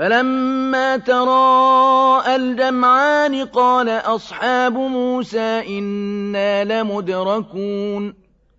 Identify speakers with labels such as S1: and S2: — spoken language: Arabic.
S1: فَلَمَّا تَرَاءَى الْجَمْعَانِ قَالَ أَصْحَابُ مُوسَىٰ إِنَّا لَمُدْرَكُونَ